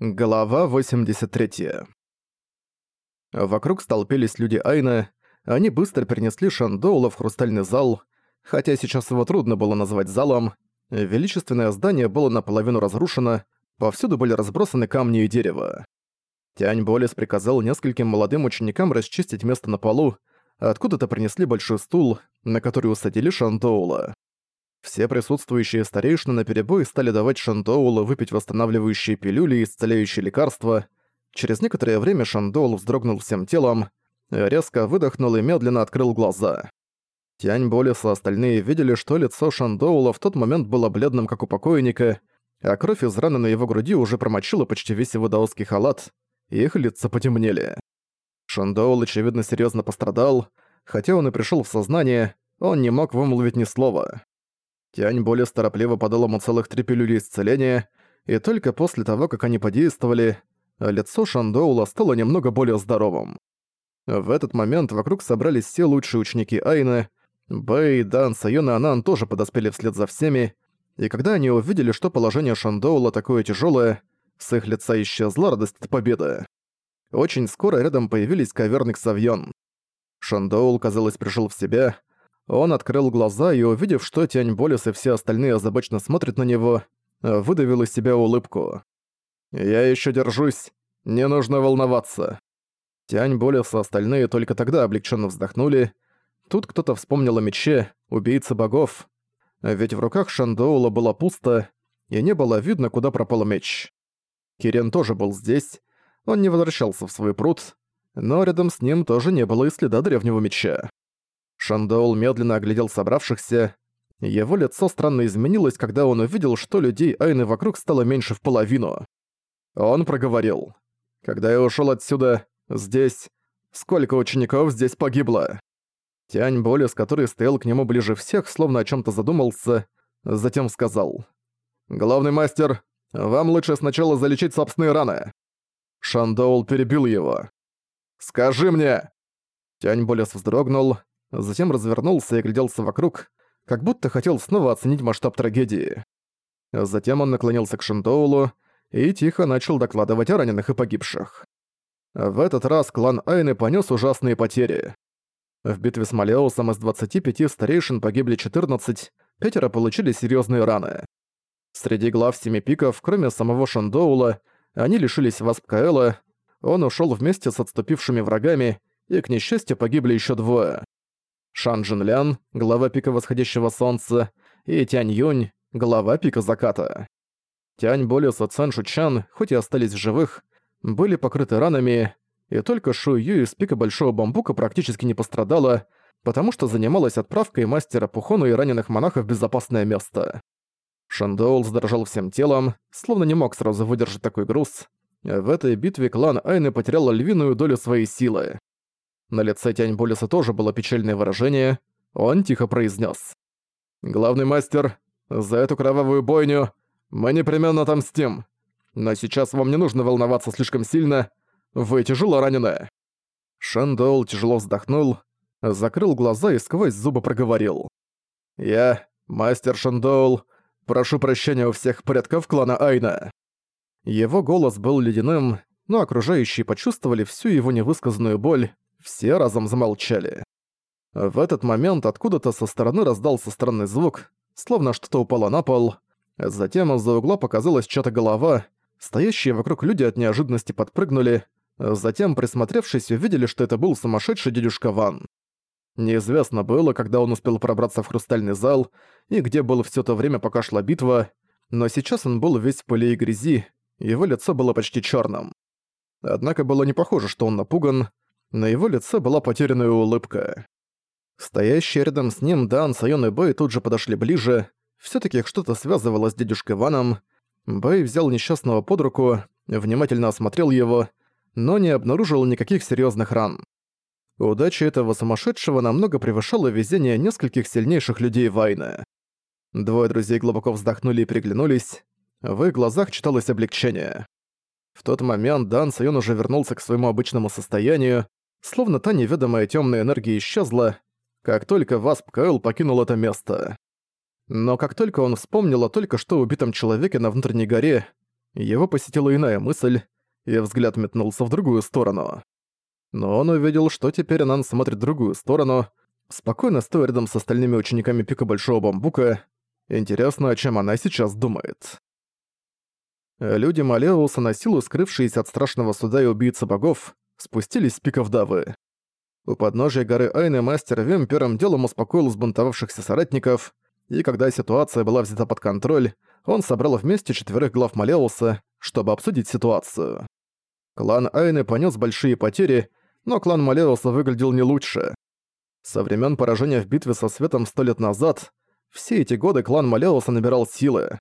Глава 83. Вокруг столпились люди Айна, они быстро перенесли Шандоула в хрустальный зал, хотя сейчас его трудно было назвать залом. Величественное здание было наполовину разрушено, повсюду были разбросаны камни и дерево. Тянь Болес приказал нескольким молодым ученикам расчистить место на полу, откуда-то принесли большой стул, на который усадили Шандоула. Все присутствующие старейшины наперебой стали давать Шандоулу выпить восстанавливающие пилюли и исцеляющие лекарства. Через некоторое время Шандоул вздрогнул всем телом, резко выдохнул и медленно открыл глаза. Тянь Болес и остальные видели, что лицо Шандоула в тот момент было бледным, как у покойника, а кровь из раны на его груди уже промочила почти весь его даосский халат, и их лица потемнели. Шандоул, очевидно, серьезно пострадал, хотя он и пришел в сознание, он не мог вымолвить ни слова. Тянь более торопливо подал ему целых три пилюли исцеления, и только после того, как они подействовали, лицо Шандоула стало немного более здоровым. В этот момент вокруг собрались все лучшие ученики Айны, Бэй, Дан, Сайон и Анан тоже подоспели вслед за всеми, и когда они увидели, что положение Шандоула такое тяжелое, с их лица исчезла радость от победы. Очень скоро рядом появились Каверник Савьон. Шандоул, казалось, пришел в себя, он открыл глаза и, увидев, что Тянь Болес и все остальные озабоченно смотрят на него, выдавил из себя улыбку. «Я еще держусь. Не нужно волноваться». Тянь Болес и остальные только тогда облегченно вздохнули. Тут кто-то вспомнил о мече, убийце богов. Ведь в руках Шандоула было пусто, и не было видно, куда пропал меч. Кирен тоже был здесь. Он не возвращался в свой пруд, но рядом с ним тоже не было и следа древнего меча. Шандоул медленно оглядел собравшихся. Его лицо странно изменилось, когда он увидел, что людей Айны вокруг стало меньше в половину. Он проговорил. «Когда я ушёл отсюда, здесь... Сколько учеников здесь погибло?» Тянь Болес, который стоял к нему ближе всех, словно о чём-то задумался, затем сказал. «Главный мастер, вам лучше сначала залечить собственные раны». Шандоул перебил его. «Скажи мне!» Тянь Болес вздрогнул, затем развернулся и огляделся вокруг, как будто хотел снова оценить масштаб трагедии. Затем он наклонился к Шиндоулу и тихо начал докладывать о раненых и погибших. В этот раз клан Айны понес ужасные потери. В битве с Малеусом из 25 старейшин погибли 14, пятеро получили серьезные раны. Среди глав Семи Пиков, кроме самого Шандоула, они лишились Васпкаэла, он ушел вместе с отступившими врагами, и, к несчастью, погибли еще двое. Шан Джин Лян, глава пика восходящего солнца, и Тянь Юнь, глава пика заката. Тянь Болюс и Цан Шучан, хоть и остались в живых, были покрыты ранами, и только Шу Ю из пика Большого Бамбука практически не пострадала, потому что занималась отправкой мастера Пухону и раненых монахов в безопасное место. Шандоул задрожал всем телом, словно не мог сразу выдержать такой груз. В этой битве клан Айны потерял львиную долю своей силы. На лице Тянь Болиса тоже было печальное выражение. Он тихо произнес: «Главный мастер, за эту кровавую бойню мы непременно отомстим. Но сейчас вам не нужно волноваться слишком сильно. Вы тяжело ранены». Шандоул тяжело вздохнул, закрыл глаза и сквозь зубы проговорил. «Я, мастер Шандоул, прошу прощения у всех предков клана Айна». Его голос был ледяным, но окружающие почувствовали всю его невысказанную боль, все разом замолчали. В этот момент откуда-то со стороны раздался странный звук, словно что-то упало на пол. Затем из-за угла показалась чья-то голова. Стоящие вокруг люди от неожиданности подпрыгнули. Затем, присмотревшись, увидели, что это был сумасшедший дедушка Ван. Неизвестно было, когда он успел пробраться в хрустальный зал и где был все то время, пока шла битва, но сейчас он был весь в пыли и грязи, его лицо было почти черным. Однако было не похоже, что он напуган, на его лице была потерянная улыбка. Стоящие рядом с ним Дан, Сайон и Бэй тут же подошли ближе. все таки что-то связывало с дедушкой Ваном. Бэй взял несчастного под руку, внимательно осмотрел его, но не обнаружил никаких серьезных ран. Удача этого сумасшедшего намного превышала везение нескольких сильнейших людей Вайна. Двое друзей глубоко вздохнули и приглянулись. В их глазах читалось облегчение. В тот момент Дан Сайон уже вернулся к своему обычному состоянию, Словно та неведомая темная энергия исчезла, как только Васп Кайл покинул это место. Но как только он вспомнил о только что убитом человеке на внутренней горе, его посетила иная мысль, и взгляд метнулся в другую сторону. Но он увидел, что теперь Анан смотрит в другую сторону, спокойно стоя рядом с остальными учениками пика Большого Бамбука. Интересно, о чем она сейчас думает. Люди Малеуса, на силу скрывшиеся от страшного суда и убийцы богов, спустились с пиков Давы. У подножия горы Айны мастер Вем первым делом успокоил сбунтовавшихся соратников, и когда ситуация была взята под контроль, он собрал вместе четверых глав Малеуса, чтобы обсудить ситуацию. Клан Айны понес большие потери, но клан Малеуса выглядел не лучше. Со времен поражения в битве со Светом сто лет назад, все эти годы клан Малеуса набирал силы.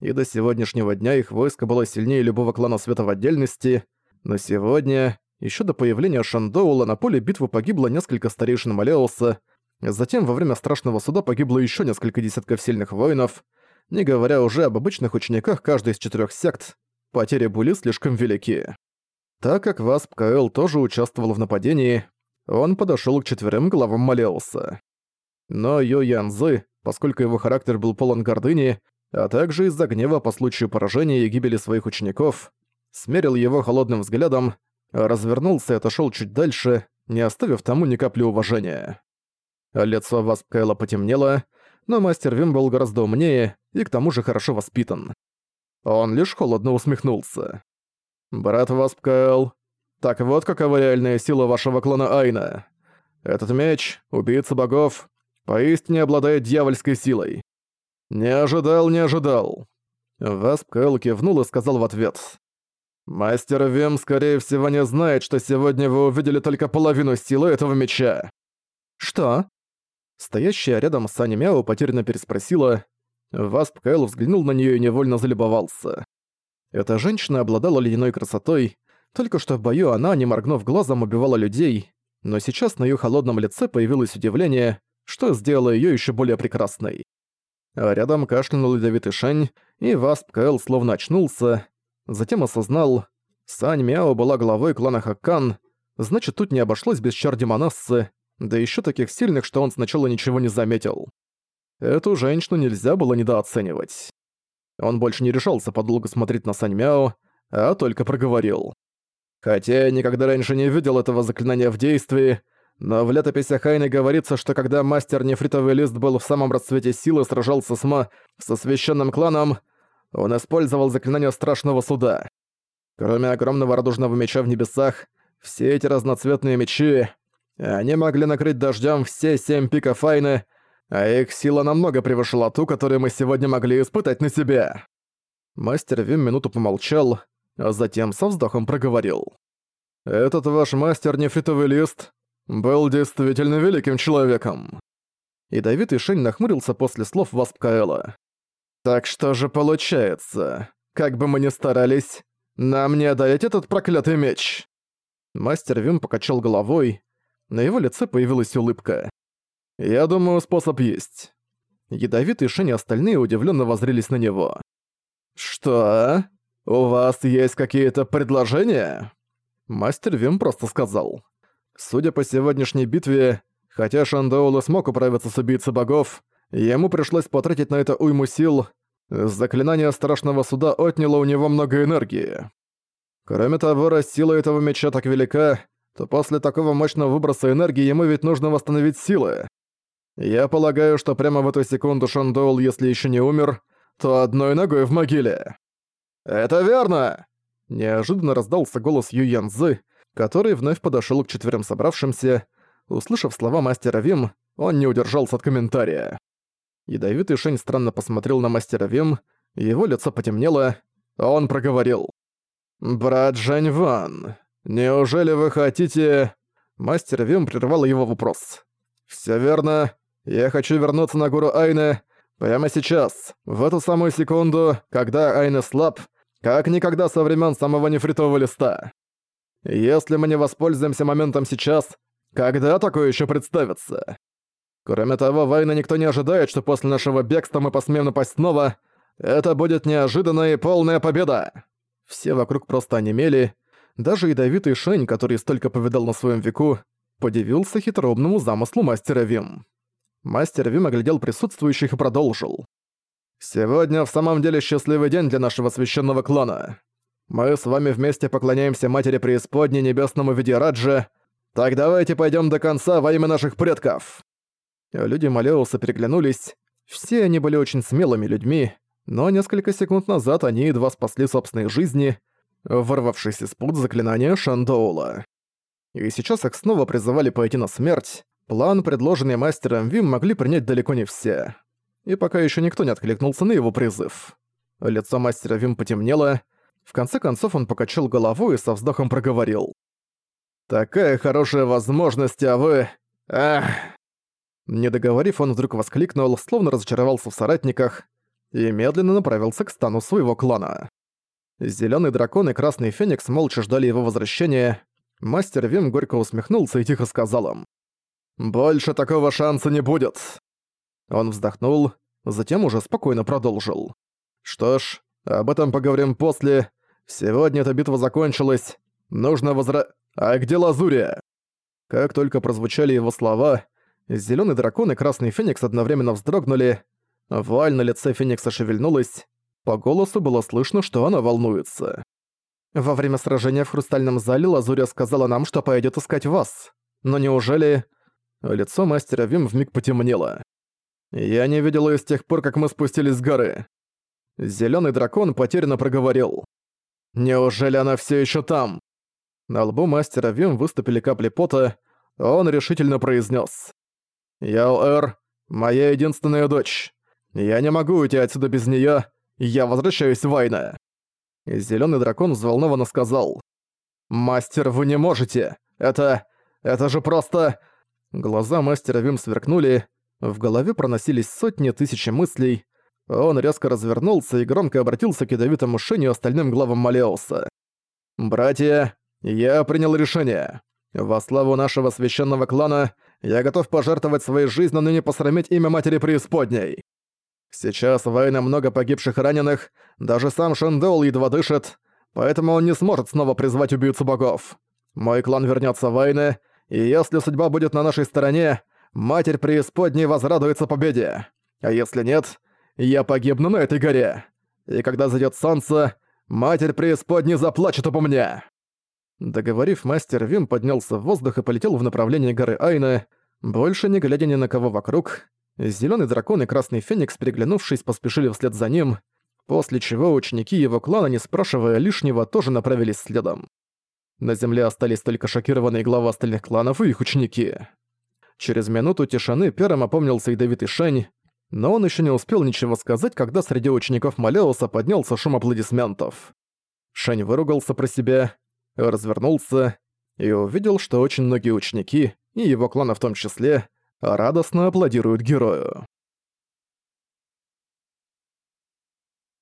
И до сегодняшнего дня их войско было сильнее любого клана Света в отдельности, но сегодня, еще до появления Шандоула, на поле битвы погибло несколько старейшин Малеуса, затем во время страшного суда погибло еще несколько десятков сильных воинов, не говоря уже об обычных учениках каждой из четырех сект, потери были слишком велики. Так как Васп Каэл тоже участвовал в нападении, он подошёл к четверым главам Малеуса. Но Йо Янзы, поскольку его характер был полон гордыни, а также из-за гнева по случаю поражения и гибели своих учеников, смерил его холодным взглядом, развернулся и отошёл чуть дальше, не оставив тому ни капли уважения. Лицо Васп Каэла потемнело, но мастер Вим был гораздо умнее и к тому же хорошо воспитан. Он лишь холодно усмехнулся. «Брат Васпкаэл, так вот какова реальная сила вашего клана Айна. Этот меч, убийца богов, поистине обладает дьявольской силой. Не ожидал, не ожидал». Васпкаэл кивнул и сказал в ответ. «Мастер Вим, скорее всего, не знает, что сегодня вы увидели только половину силы этого меча». «Что?» Стоящая рядом с Ани Мяо потерянно переспросила. Васп Кайл взглянул на нее и невольно залюбовался. Эта женщина обладала ледяной красотой, только что в бою она, не моргнув глазом, убивала людей, но сейчас на ее холодном лице появилось удивление, что сделало ее еще более прекрасной. А рядом кашлянул ядовитый Шань, и Васп Кайл словно очнулся, затем осознал, Сань Мяо была главой клана Хаккан, значит тут не обошлось без чар Демонассы, да еще таких сильных, что он сначала ничего не заметил. Эту женщину нельзя было недооценивать. Он больше не решался подолгу смотреть на Сань Мяо, а только проговорил. Хотя я никогда раньше не видел этого заклинания в действии, но в летописях Хайны говорится, что когда мастер Нефритовый Лист был в самом расцвете силы сражался с Ма со священным кланом, он использовал заклинание Страшного Суда. Кроме огромного радужного меча в небесах, все эти разноцветные мечи, они могли накрыть дождем все семь пиков Айны, а их сила намного превышала ту, которую мы сегодня могли испытать на себе. Мастер Вим минуту помолчал, а затем со вздохом проговорил. «Этот ваш мастер нефритовый лист был действительно великим человеком». Ядовитый Шень нахмурился после слов Васп Каэла. «Так что же получается? Как бы мы ни старались, нам не одолеть этот проклятый меч!» Мастер Вим покачал головой, на его лице появилась улыбка. «Я думаю, способ есть». Ядовитый Шень и остальные удивленно воззрелись на него. «Что? У вас есть какие-то предложения?» Мастер Вим просто сказал. Судя по сегодняшней битве, хотя Шандоул и смог управиться с убийцей богов, ему пришлось потратить на это уйму сил, заклинание Страшного Суда отняло у него много энергии. Кроме того, раз сила этого меча так велика, то после такого мощного выброса энергии ему ведь нужно восстановить силы. Я полагаю, что прямо в эту секунду Шандоул, если еще не умер, то одной ногой в могиле. «Это верно!» Неожиданно раздался голос Ю Янзы, который вновь подошел к четверым собравшимся. Услышав слова мастера Вим, он не удержался от комментария. Ядовитый Шень странно посмотрел на мастера Вим, его лицо потемнело, а он проговорил. «Брат Жань Ван, «Неужели вы хотите...» Мастер Вим прервал его вопрос. «Всё верно. Я хочу вернуться на гору Айны прямо сейчас, в эту самую секунду, когда Айны слаб, как никогда со времен самого нефритового листа. Если мы не воспользуемся моментом сейчас, когда такое еще представится? Кроме того, в Айне никто не ожидает, что после нашего бегства мы посмеем напасть снова. Это будет неожиданная и полная победа!» Все вокруг просто онемели, даже ядовитый Шень, который столько повидал на своем веку, подивился хитроумному замыслу мастера Вим. Мастер Вим оглядел присутствующих и продолжил. Сегодня в самом деле счастливый день для нашего священного клана. Мы с вами вместе поклоняемся Матери Преисподней Небесному Видираджа. Так давайте пойдем до конца во имя наших предков». Люди Малеуса переглянулись. Все они были очень смелыми людьми, но несколько секунд назад они едва спасли собственные жизни, ворвавшись из пут заклинания Шандоула. И сейчас их снова призывали пойти на смерть. План, предложенный мастером Вим, могли принять далеко не все и пока еще никто не откликнулся на его призыв. Лицо мастера Вим потемнело, в конце концов он покачал головой и со вздохом проговорил. «Такая хорошая возможность, а вы... Ах!» Не договорив, он вдруг воскликнул, словно разочаровался в соратниках, и медленно направился к стану своего клана. Зелёный дракон и красный феникс молча ждали его возвращения. Мастер Вим горько усмехнулся и тихо сказал им. «Больше такого шанса не будет. Он вздохнул, затем уже спокойно продолжил. «Что ж, об этом поговорим после. Сегодня эта битва закончилась. Нужно возра... А где Лазурия?» Как только прозвучали его слова, зеленый дракон и красный феникс одновременно вздрогнули. Вуаль на лице феникса шевельнулась. По голосу было слышно, что она волнуется. «Во время сражения в Хрустальном зале Лазурия сказала нам, что пойдет искать вас. Но неужели...» Лицо мастера Вим вмиг потемнело. Я не видел её с тех пор, как мы спустились с горы. Зелёный дракон потерянно проговорил. Неужели она всё ещё там? На лбу мастера Вим выступили капли пота, он решительно произнес: «Яо-Эр, моя единственная дочь. Я не могу уйти отсюда без неё, я возвращаюсь в Вайна». Зелёный дракон взволнованно сказал. «Мастер, вы не можете! Это... это же просто...» Глаза мастера Вим сверкнули, в голове проносились сотни тысяч мыслей. Он резко развернулся и громко обратился к ядовитому Шеню и остальным главам Малеуса. «Братья, я принял решение. Во славу нашего священного клана я готов пожертвовать своей жизнью, но не посрамить имя Матери Преисподней. Сейчас в много погибших и раненых, даже сам Шендеул едва дышит, поэтому он не сможет снова призвать убийцу богов. Мой клан вернется в войны, и если судьба будет на нашей стороне, Матерь Преисподней возрадуется победе. А если нет, я погибну на этой горе. И когда зайдет солнце, Матерь Преисподней заплачет обо мне!» Договорив, мастер Вим поднялся в воздух и полетел в направлении горы Айна, больше не глядя ни на кого вокруг. Зелёный дракон и Красный Феникс, переглянувшись, поспешили вслед за ним, после чего ученики его клана, не спрашивая лишнего, тоже направились следом. На земле остались только шокированные главы остальных кланов и их ученики. Через минуту тишины первым опомнился ядовитый Шань, но он еще не успел ничего сказать, когда среди учеников Малеуса поднялся шум аплодисментов. Шань выругался про себя, развернулся и увидел, что очень многие ученики, и его клана в том числе, радостно аплодируют герою.